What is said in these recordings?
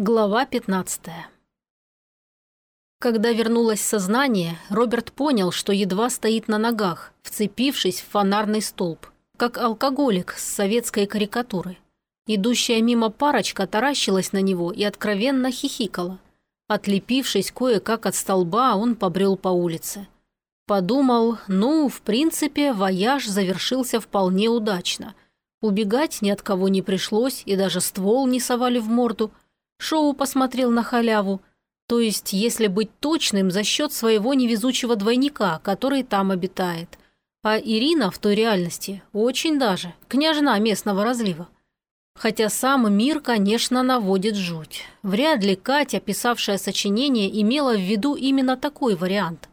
Глава 15 Когда вернулось сознание, Роберт понял, что едва стоит на ногах, вцепившись в фонарный столб, как алкоголик с советской карикатуры. Идущая мимо парочка таращилась на него и откровенно хихикала. Отлепившись кое-как от столба, он побрел по улице. Подумал, ну, в принципе, вояж завершился вполне удачно. Убегать ни от кого не пришлось, и даже ствол не совали в морду – Шоу посмотрел на халяву. То есть, если быть точным, за счет своего невезучего двойника, который там обитает. А Ирина в той реальности очень даже княжна местного разлива. Хотя сам мир, конечно, наводит жуть. Вряд ли Катя, писавшая сочинение, имела в виду именно такой вариант.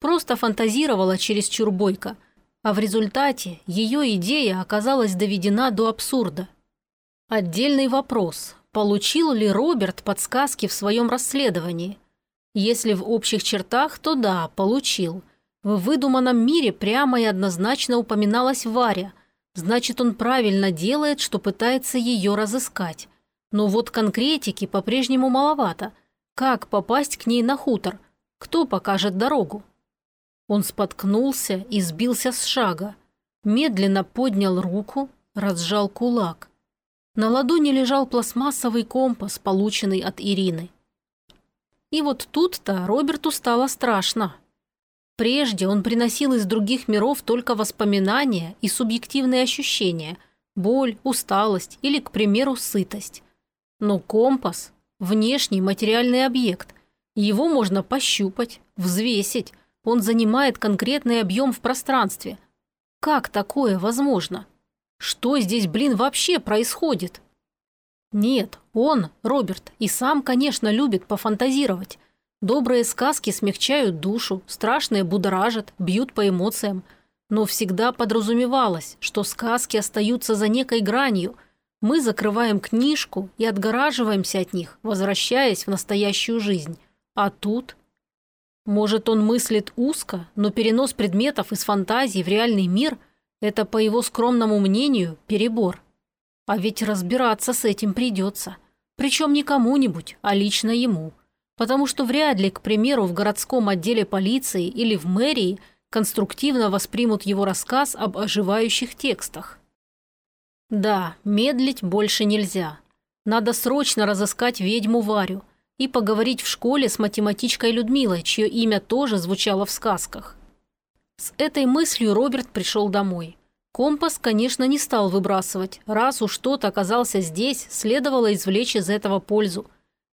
Просто фантазировала через чурбойка, а в результате ее идея оказалась доведена до абсурда. Отдельный вопрос, Получил ли Роберт подсказки в своем расследовании? Если в общих чертах, то да, получил. В выдуманном мире прямо и однозначно упоминалась Варя. Значит, он правильно делает, что пытается ее разыскать. Но вот конкретики по-прежнему маловато. Как попасть к ней на хутор? Кто покажет дорогу? Он споткнулся и сбился с шага. Медленно поднял руку, разжал кулак. На ладони лежал пластмассовый компас, полученный от Ирины. И вот тут-то Роберту стало страшно. Прежде он приносил из других миров только воспоминания и субъективные ощущения – боль, усталость или, к примеру, сытость. Но компас – внешний материальный объект. Его можно пощупать, взвесить. Он занимает конкретный объем в пространстве. Как такое возможно? Что здесь, блин, вообще происходит? Нет, он, Роберт, и сам, конечно, любит пофантазировать. Добрые сказки смягчают душу, страшные будоражат, бьют по эмоциям. Но всегда подразумевалось, что сказки остаются за некой гранью. Мы закрываем книжку и отгораживаемся от них, возвращаясь в настоящую жизнь. А тут... Может, он мыслит узко, но перенос предметов из фантазии в реальный мир – это, по его скромному мнению, перебор. А ведь разбираться с этим придется. Причем не кому-нибудь, а лично ему. Потому что вряд ли, к примеру, в городском отделе полиции или в мэрии конструктивно воспримут его рассказ об оживающих текстах. Да, медлить больше нельзя. Надо срочно разыскать ведьму Варю и поговорить в школе с математичкой Людмилой, чье имя тоже звучало в сказках. С этой мыслью Роберт пришел домой. Компас, конечно, не стал выбрасывать. Раз уж тот оказался здесь, следовало извлечь из этого пользу.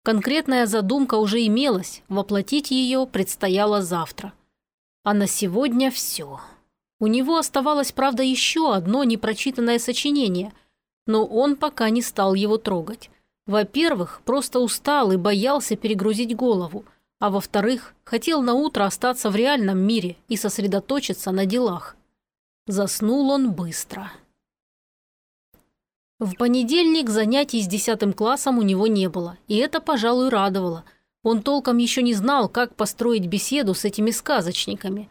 Конкретная задумка уже имелась, воплотить ее предстояло завтра. А на сегодня все. У него оставалось, правда, еще одно непрочитанное сочинение, но он пока не стал его трогать. Во-первых, просто устал и боялся перегрузить голову – а во-вторых, хотел на утро остаться в реальном мире и сосредоточиться на делах. Заснул он быстро. В понедельник занятий с десятым классом у него не было, и это, пожалуй, радовало. Он толком еще не знал, как построить беседу с этими сказочниками.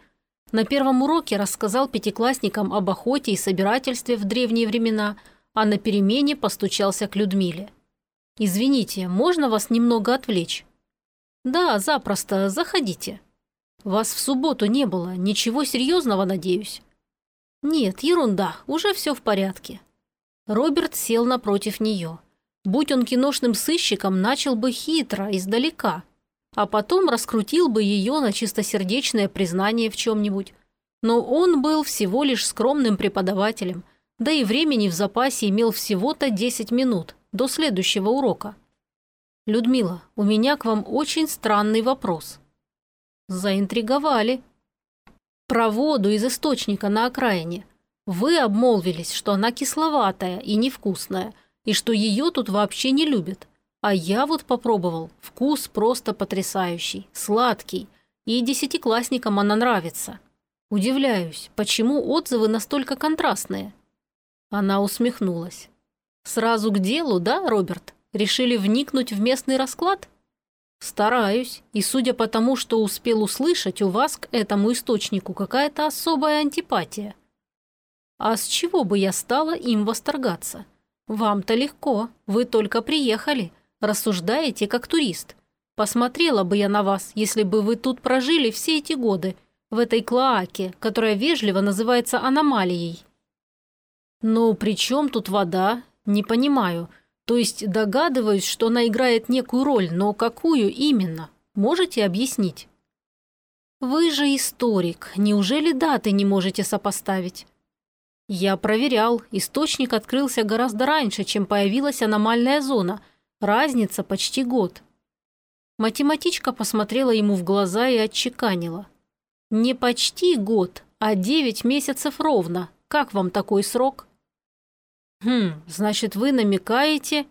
На первом уроке рассказал пятиклассникам об охоте и собирательстве в древние времена, а на перемене постучался к Людмиле. «Извините, можно вас немного отвлечь?» «Да, запросто, заходите. Вас в субботу не было, ничего серьезного, надеюсь?» «Нет, ерунда, уже все в порядке». Роберт сел напротив нее. Будь он киношным сыщиком, начал бы хитро, издалека, а потом раскрутил бы ее на чистосердечное признание в чем-нибудь. Но он был всего лишь скромным преподавателем, да и времени в запасе имел всего-то 10 минут до следующего урока. «Людмила, у меня к вам очень странный вопрос». «Заинтриговали». «Про воду из источника на окраине. Вы обмолвились, что она кисловатая и невкусная, и что ее тут вообще не любят. А я вот попробовал. Вкус просто потрясающий, сладкий, и десятиклассникам она нравится. Удивляюсь, почему отзывы настолько контрастные?» Она усмехнулась. «Сразу к делу, да, Роберт?» Решили вникнуть в местный расклад? Стараюсь, и судя по тому, что успел услышать, у вас к этому источнику какая-то особая антипатия. А с чего бы я стала им восторгаться? Вам-то легко, вы только приехали, Рассуждаете, как турист. Посмотрела бы я на вас, если бы вы тут прожили все эти годы, в этой клоаке, которая вежливо называется аномалией. Ну, при чем тут вода? Не понимаю. То есть догадываюсь, что она играет некую роль, но какую именно? Можете объяснить? Вы же историк. Неужели даты не можете сопоставить? Я проверял. Источник открылся гораздо раньше, чем появилась аномальная зона. Разница почти год. Математичка посмотрела ему в глаза и отчеканила. «Не почти год, а девять месяцев ровно. Как вам такой срок?» «Хм, значит, вы намекаете?»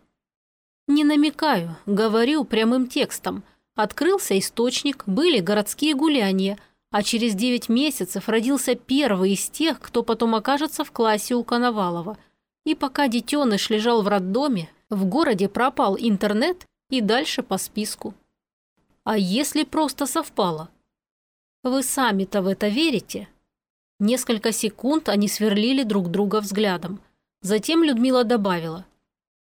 «Не намекаю, говорю прямым текстом. Открылся источник, были городские гуляния, а через девять месяцев родился первый из тех, кто потом окажется в классе у Коновалова. И пока детеныш лежал в роддоме, в городе пропал интернет и дальше по списку. А если просто совпало? Вы сами-то в это верите? Несколько секунд они сверлили друг друга взглядом. Затем Людмила добавила.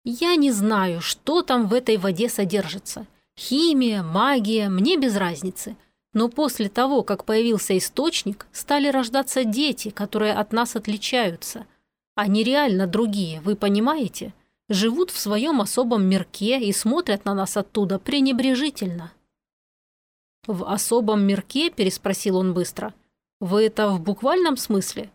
«Я не знаю, что там в этой воде содержится. Химия, магия, мне без разницы. Но после того, как появился источник, стали рождаться дети, которые от нас отличаются. Они реально другие, вы понимаете? Живут в своем особом мирке и смотрят на нас оттуда пренебрежительно». «В особом мирке?» – переспросил он быстро. «Вы это в буквальном смысле?»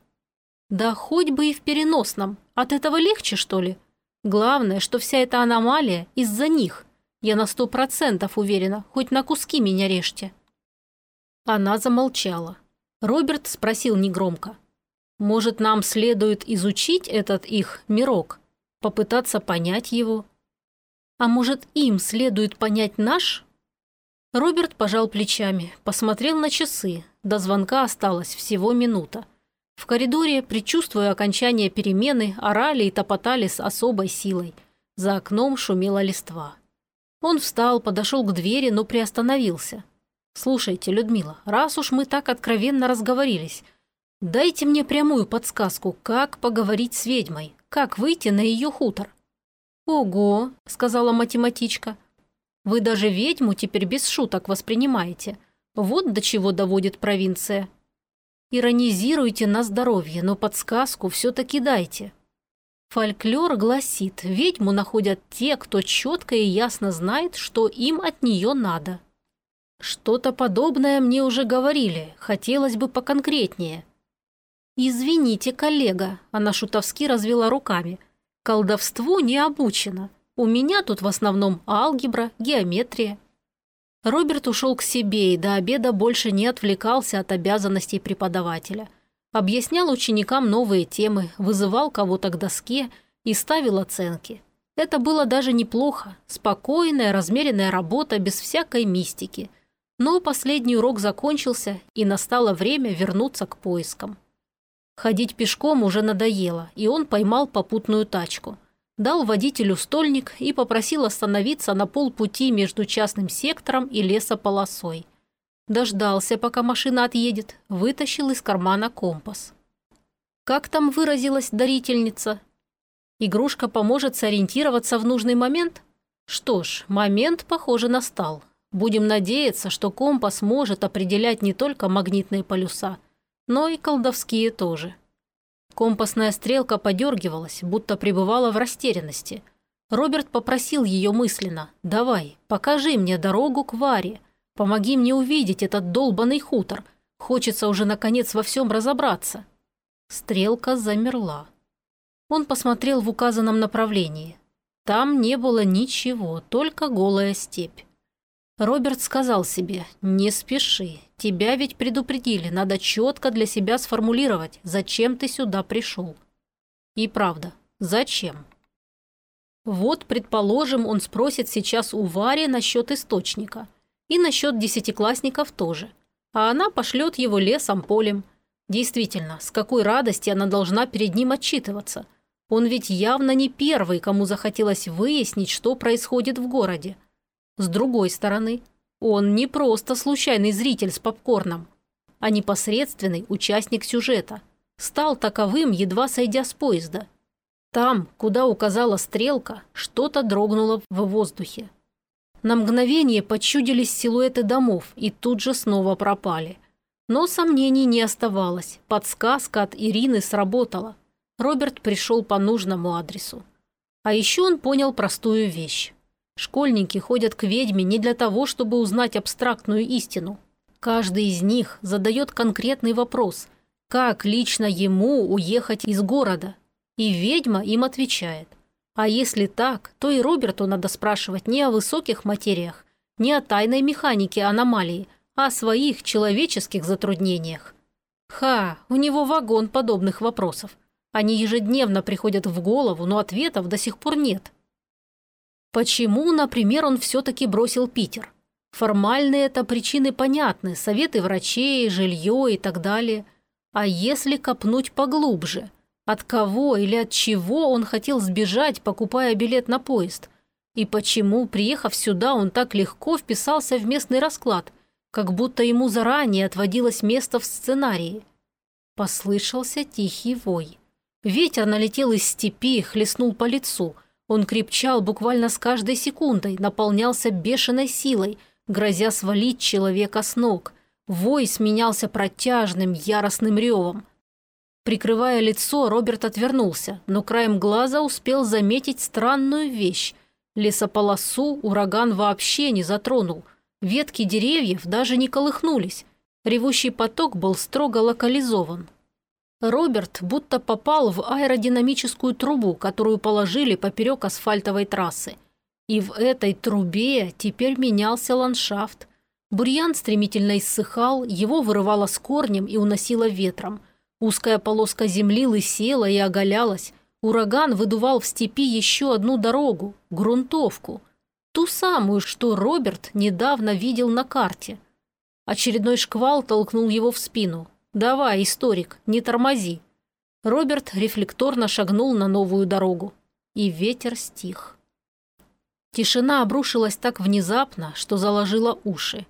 «Да хоть бы и в переносном. От этого легче, что ли? Главное, что вся эта аномалия из-за них. Я на сто процентов уверена, хоть на куски меня режьте». Она замолчала. Роберт спросил негромко. «Может, нам следует изучить этот их мирок? Попытаться понять его?» «А может, им следует понять наш?» Роберт пожал плечами, посмотрел на часы. До звонка осталось всего минута. В коридоре, предчувствуя окончание перемены, орали и топотали с особой силой. За окном шумела листва. Он встал, подошел к двери, но приостановился. «Слушайте, Людмила, раз уж мы так откровенно разговорились, дайте мне прямую подсказку, как поговорить с ведьмой, как выйти на ее хутор». «Ого», — сказала математичка, — «вы даже ведьму теперь без шуток воспринимаете. Вот до чего доводит провинция». Иронизируйте на здоровье, но подсказку все-таки дайте. Фольклор гласит, ведьму находят те, кто четко и ясно знает, что им от нее надо. Что-то подобное мне уже говорили, хотелось бы поконкретнее. «Извините, коллега», – она шутовски развела руками. «Колдовству не обучена. У меня тут в основном алгебра, геометрия». Роберт ушел к себе и до обеда больше не отвлекался от обязанностей преподавателя. Объяснял ученикам новые темы, вызывал кого-то к доске и ставил оценки. Это было даже неплохо, спокойная, размеренная работа без всякой мистики. Но последний урок закончился, и настало время вернуться к поискам. Ходить пешком уже надоело, и он поймал попутную тачку – дал водителю стольник и попросил остановиться на полпути между частным сектором и лесополосой. Дождался, пока машина отъедет, вытащил из кармана компас. Как там выразилась дарительница? Игрушка поможет сориентироваться в нужный момент? Что ж, момент, похоже, настал. Будем надеяться, что компас может определять не только магнитные полюса, но и колдовские тоже. Компасная стрелка подергивалась, будто пребывала в растерянности. Роберт попросил ее мысленно «Давай, покажи мне дорогу к Варе. Помоги мне увидеть этот долбанный хутор. Хочется уже наконец во всем разобраться». Стрелка замерла. Он посмотрел в указанном направлении. Там не было ничего, только голая степь. Роберт сказал себе «Не спеши, Тебя ведь предупредили, надо четко для себя сформулировать, зачем ты сюда пришел. И правда, зачем? Вот, предположим, он спросит сейчас у Вари насчет источника. И насчет десятиклассников тоже. А она пошлет его лесом полем. Действительно, с какой радости она должна перед ним отчитываться. Он ведь явно не первый, кому захотелось выяснить, что происходит в городе. С другой стороны, он не просто случайный зритель с попкорном, а непосредственный участник сюжета. Стал таковым, едва сойдя с поезда. Там, куда указала стрелка, что-то дрогнуло в воздухе. На мгновение почудились силуэты домов и тут же снова пропали. Но сомнений не оставалось. Подсказка от Ирины сработала. Роберт пришел по нужному адресу. А еще он понял простую вещь. Школьники ходят к ведьме не для того, чтобы узнать абстрактную истину. Каждый из них задает конкретный вопрос – как лично ему уехать из города? И ведьма им отвечает. А если так, то и Роберту надо спрашивать не о высоких материях, не о тайной механике аномалии, а о своих человеческих затруднениях. Ха, у него вагон подобных вопросов. Они ежедневно приходят в голову, но ответов до сих пор нет. Почему, например, он все-таки бросил Питер? Формальные это причины понятны, советы врачей, жилье и так далее – а если копнуть поглубже? От кого или от чего он хотел сбежать, покупая билет на поезд? И почему, приехав сюда, он так легко вписался в местный расклад, как будто ему заранее отводилось место в сценарии? Послышался тихий вой. Ветер налетел из степи, хлестнул по лицу. Он крепчал буквально с каждой секундой, наполнялся бешеной силой, грозя свалить человека с ног. Вой сменялся протяжным, яростным ревом. Прикрывая лицо, Роберт отвернулся, но краем глаза успел заметить странную вещь. Лесополосу ураган вообще не затронул. Ветки деревьев даже не колыхнулись. Ревущий поток был строго локализован. Роберт будто попал в аэродинамическую трубу, которую положили поперек асфальтовой трассы. И в этой трубе теперь менялся ландшафт – Бурьян стремительно иссыхал, его вырывало с корнем и уносило ветром. Узкая полоска земли лысела и оголялась. Ураган выдувал в степи еще одну дорогу – грунтовку. Ту самую, что Роберт недавно видел на карте. Очередной шквал толкнул его в спину. «Давай, историк, не тормози». Роберт рефлекторно шагнул на новую дорогу. И ветер стих. Тишина обрушилась так внезапно, что заложила уши.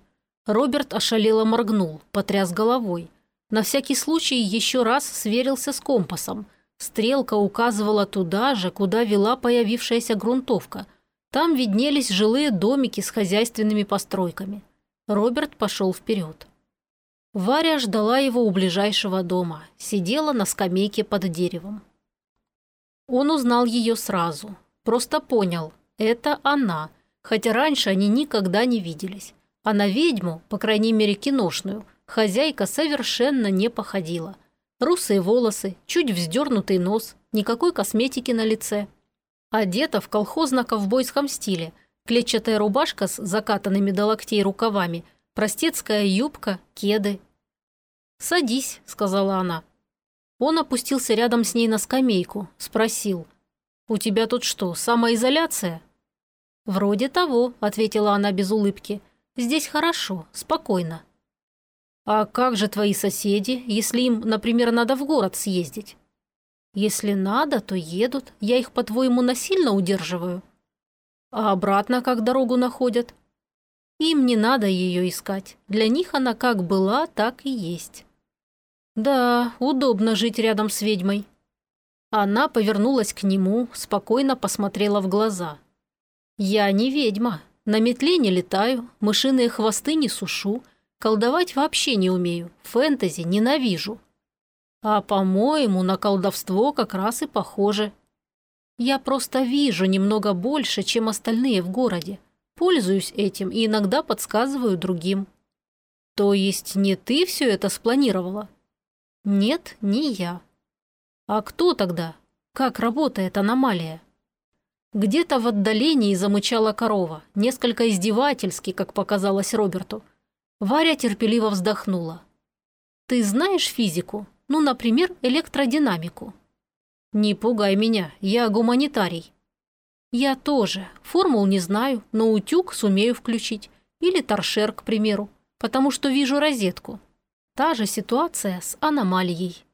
Роберт ошалело моргнул, потряс головой. На всякий случай еще раз сверился с компасом. Стрелка указывала туда же, куда вела появившаяся грунтовка. Там виднелись жилые домики с хозяйственными постройками. Роберт пошел вперед. Варя ждала его у ближайшего дома, сидела на скамейке под деревом. Он узнал ее сразу, просто понял – это она, хотя раньше они никогда не виделись. А на ведьму, по крайней мере киношную, хозяйка совершенно не походила. Русые волосы, чуть вздернутый нос, никакой косметики на лице. Одета в колхозно-ковбойском стиле, клетчатая рубашка с закатанными до локтей рукавами, простецкая юбка, кеды. «Садись», — сказала она. Он опустился рядом с ней на скамейку, спросил. «У тебя тут что, самоизоляция?» «Вроде того», — ответила она без улыбки. Здесь хорошо, спокойно. А как же твои соседи, если им, например, надо в город съездить? Если надо, то едут. Я их, по-твоему, насильно удерживаю? А обратно как дорогу находят? Им не надо ее искать. Для них она как была, так и есть. Да, удобно жить рядом с ведьмой. Она повернулась к нему, спокойно посмотрела в глаза. «Я не ведьма, на метле не летаю, мышиные хвосты не сушу, колдовать вообще не умею, фэнтези ненавижу. А, по-моему, на колдовство как раз и похоже. Я просто вижу немного больше, чем остальные в городе. Пользуюсь этим и иногда подсказываю другим. То есть не ты все это спланировала? Нет, не я. А кто тогда? Как работает аномалия? Где-то в отдалении замычала корова, несколько издевательски, как показалось Роберту. Варя терпеливо вздохнула. «Ты знаешь физику? Ну, например, электродинамику?» «Не пугай меня, я гуманитарий». «Я тоже. Формул не знаю, но утюг сумею включить. Или торшер, к примеру, потому что вижу розетку. Та же ситуация с аномалией».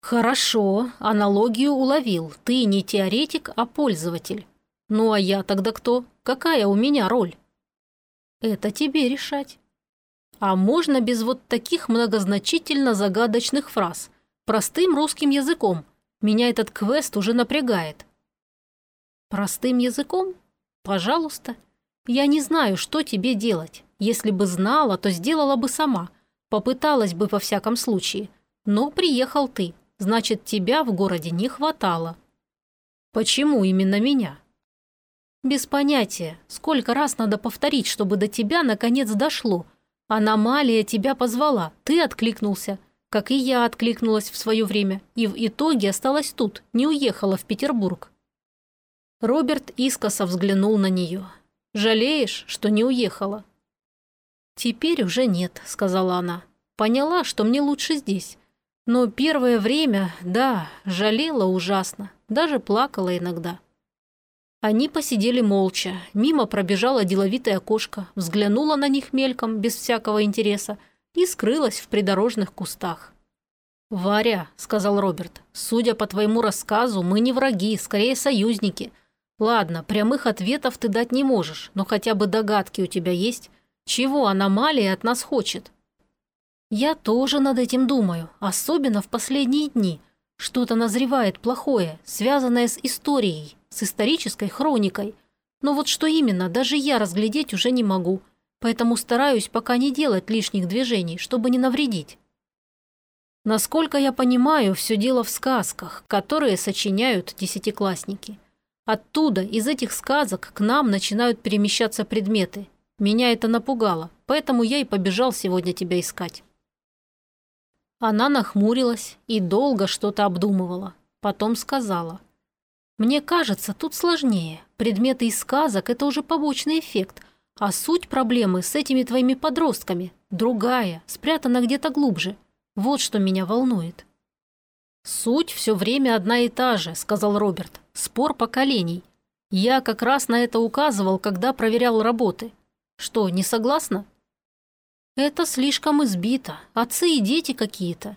«Хорошо, аналогию уловил. Ты не теоретик, а пользователь. Ну а я тогда кто? Какая у меня роль?» «Это тебе решать». «А можно без вот таких многозначительно загадочных фраз? Простым русским языком. Меня этот квест уже напрягает». «Простым языком? Пожалуйста. Я не знаю, что тебе делать. Если бы знала, то сделала бы сама. Попыталась бы во всяком случае. Но приехал ты. Значит, тебя в городе не хватало. Почему именно меня? Без понятия. Сколько раз надо повторить, чтобы до тебя наконец дошло. Аномалия тебя позвала, ты откликнулся. Как и я откликнулась в свое время. И в итоге осталась тут, не уехала в Петербург. Роберт искоса взглянул на нее. «Жалеешь, что не уехала?» «Теперь уже нет», — сказала она. «Поняла, что мне лучше здесь. Но первое время, да, жалела ужасно, даже плакала иногда». Они посидели молча. Мимо пробежала деловитая кошка, взглянула на них мельком, без всякого интереса, и скрылась в придорожных кустах. «Варя», — сказал Роберт, — «судя по твоему рассказу, мы не враги, скорее союзники. Ладно, прямых ответов ты дать не можешь, но хотя бы догадки у тебя есть. Чего аномалия от нас хочет? Я тоже над этим думаю, особенно в последние дни. Что-то назревает плохое, связанное с историей, с исторической хроникой. Но вот что именно, даже я разглядеть уже не могу. Поэтому стараюсь пока не делать лишних движений, чтобы не навредить. Насколько я понимаю, все дело в сказках, которые сочиняют десятиклассники. Оттуда, из этих сказок, к нам начинают перемещаться предметы. Меня это напугало, поэтому я и побежал сегодня тебя искать». Она нахмурилась и долго что-то обдумывала. Потом сказала. «Мне кажется, тут сложнее. Предметы из сказок – это уже побочный эффект. А суть проблемы с этими твоими подростками другая, спрятана где-то глубже. Вот что меня волнует». «Суть все время одна и та же», – сказал Роберт. «Спор поколений. Я как раз на это указывал, когда проверял работы. Что, не согласна?» «Это слишком избито. Отцы и дети какие-то».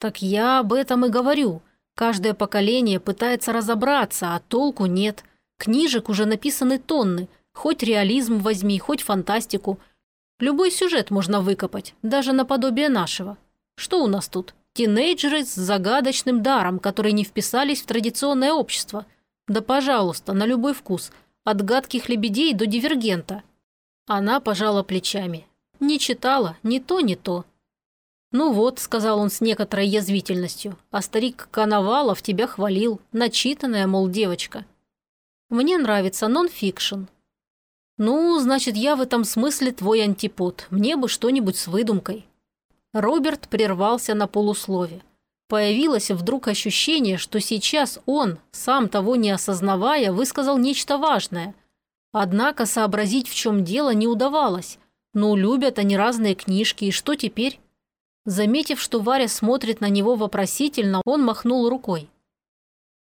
«Так я об этом и говорю. Каждое поколение пытается разобраться, а толку нет. Книжек уже написаны тонны. Хоть реализм возьми, хоть фантастику. Любой сюжет можно выкопать, даже наподобие нашего. Что у нас тут? Тинейджеры с загадочным даром, которые не вписались в традиционное общество. Да, пожалуйста, на любой вкус. От гадких лебедей до дивергента. Она пожала плечами. Не читала, ни то, ни то. «Ну вот», — сказал он с некоторой язвительностью, «а старик Коновалов тебя хвалил, начитанная, мол, девочка». «Мне нравится нон-фикшн». «Ну, значит, я в этом смысле твой антипод. Мне бы что-нибудь с выдумкой». Роберт прервался на полуслове. Появилось вдруг ощущение, что сейчас он, сам того не осознавая, высказал нечто важное. Однако сообразить, в чем дело, не удавалось. Ну, любят они разные книжки, и что теперь? Заметив, что Варя смотрит на него вопросительно, он махнул рукой.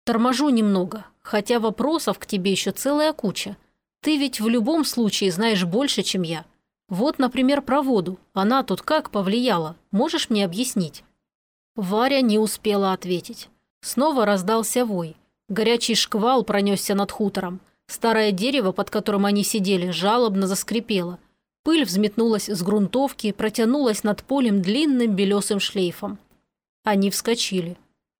«Торможу немного, хотя вопросов к тебе еще целая куча. Ты ведь в любом случае знаешь больше, чем я. Вот, например, про воду. Она тут как повлияла? Можешь мне объяснить?» Варя не успела ответить. Снова раздался вой. Горячий шквал пронесся над хутором. Старое дерево, под которым они сидели, жалобно заскрипело. Пыль взметнулась с грунтовки, протянулась над полем длинным белесым шлейфом. Они вскочили.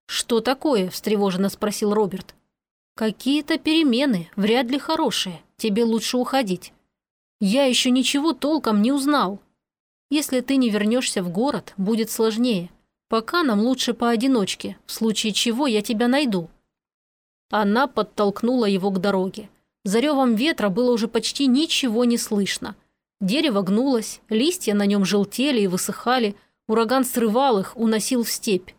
«Что такое?» – встревоженно спросил Роберт. «Какие-то перемены, вряд ли хорошие. Тебе лучше уходить. Я еще ничего толком не узнал. Если ты не вернешься в город, будет сложнее. Пока нам лучше поодиночке, в случае чего я тебя найду». Она подтолкнула его к дороге. За ревом ветра было уже почти ничего не слышно. Дерево гнулось, листья на нем желтели и высыхали, ураган срывал их, уносил в степь.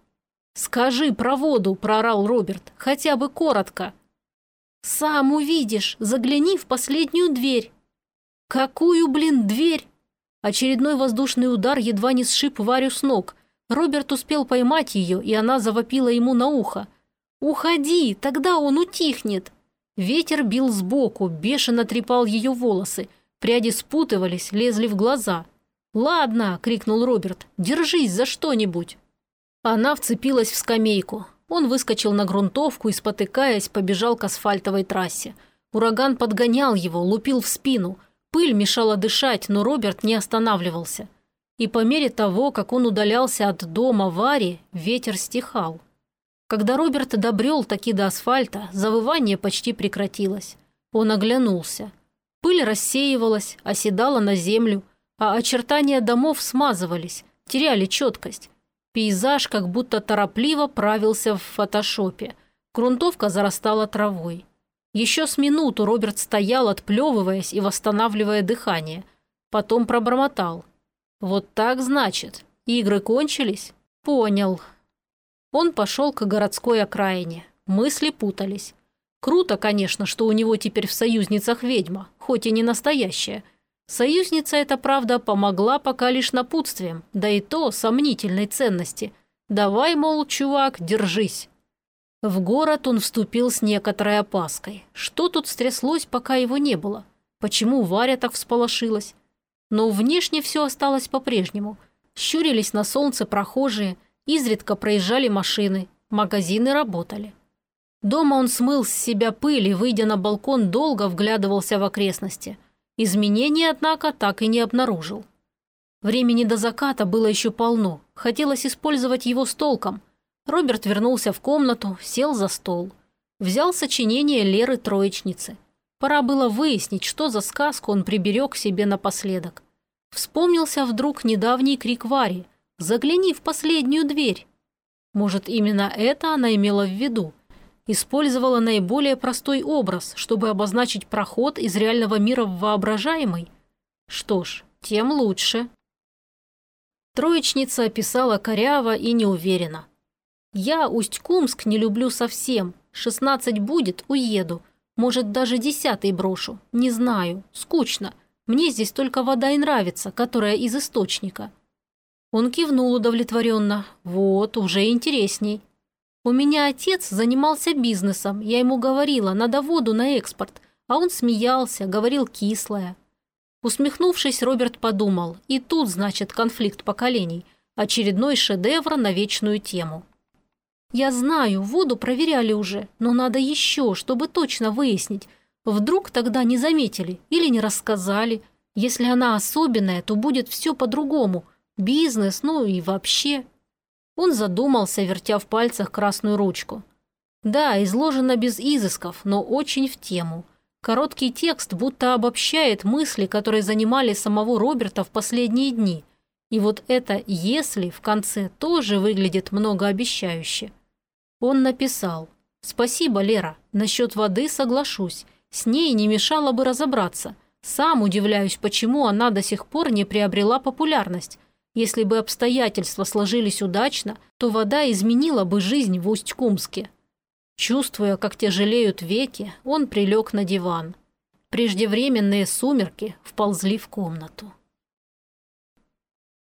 «Скажи про воду», – проорал Роберт, – «хотя бы коротко». «Сам увидишь, загляни в последнюю дверь», «Какую, блин, дверь?» Очередной воздушный удар едва не сшиб Варю с ног. Роберт успел поймать ее, и она завопила ему на ухо. «Уходи, тогда он утихнет!» Ветер бил сбоку, бешено трепал ее волосы. Пряди спутывались, лезли в глаза. «Ладно!» – крикнул Роберт. «Держись за что-нибудь!» Она вцепилась в скамейку. Он выскочил на грунтовку и, спотыкаясь, побежал к асфальтовой трассе. Ураган подгонял его, лупил в спину – Пыль мешала дышать, но Роберт не останавливался. И по мере того, как он удалялся от дома Вари, ветер стихал. Когда Роберт добрел таки до асфальта, завывание почти прекратилось. Он оглянулся. Пыль рассеивалась, оседала на землю, а очертания домов смазывались, теряли четкость. Пейзаж как будто торопливо правился в фотошопе. Грунтовка зарастала травой. Еще с минуту Роберт стоял, отплевываясь и восстанавливая дыхание. Потом пробормотал. «Вот так, значит. Игры кончились?» «Понял». Он пошел к городской окраине. Мысли путались. Круто, конечно, что у него теперь в союзницах ведьма, хоть и не настоящая. Союзница эта, правда, помогла пока лишь напутствием, да и то сомнительной ценности. Давай, мол, чувак, держись. В город он вступил с некоторой опаской. Что тут стряслось, пока его не было? Почему Варя так всполошилась? Но внешне все осталось по-прежнему. Щурились на солнце прохожие, изредка проезжали машины, магазины работали. Дома он смыл с себя пыль и, выйдя на балкон, долго вглядывался в окрестности. Изменений, однако, так и не обнаружил. Времени до заката было еще полно. Хотелось использовать его с толком. Роберт вернулся в комнату, сел за стол. Взял сочинение Леры Троечницы. Пора было выяснить, что за сказку он приберег себе напоследок. Вспомнился вдруг недавний крик Вари «Загляни в последнюю дверь!» Может, именно это она имела в виду – использовала наиболее простой образ, чтобы обозначить проход из реального мира в воображаемый? Что ж, тем лучше. Троечница описала коряво и неуверенно. «Я Усть-Кумск не люблю совсем. Шестнадцать будет, уеду. Может, даже десятый брошу. Не знаю. Скучно. Мне здесь только вода и нравится, которая из источника». Он кивнул удовлетворенно. «Вот, уже интересней. У меня отец занимался бизнесом, я ему говорила, надо воду на экспорт, а он смеялся, говорил кислое. Усмехнувшись, Роберт подумал, и тут, значит, конфликт поколений, очередной шедевр на вечную тему. Я знаю, воду проверяли уже, но надо еще, чтобы точно выяснить. Вдруг тогда не заметили или не рассказали. Если она особенная, то будет все по-другому. Бизнес, ну и вообще. Он задумался, вертя в пальцах красную ручку. Да, изложено без изысков, но очень в тему. Короткий текст будто обобщает мысли, которые занимали самого Роберта в последние дни. И вот это «если» в конце тоже выглядит многообещающе. Он написал «Спасибо, Лера, насчет воды соглашусь. С ней не мешало бы разобраться. Сам удивляюсь, почему она до сих пор не приобрела популярность. Если бы обстоятельства сложились удачно, то вода изменила бы жизнь в Усть-Кумске. Чувствуя, как тяжелеют веки, он прилег на диван. Преждевременные сумерки вползли в комнату.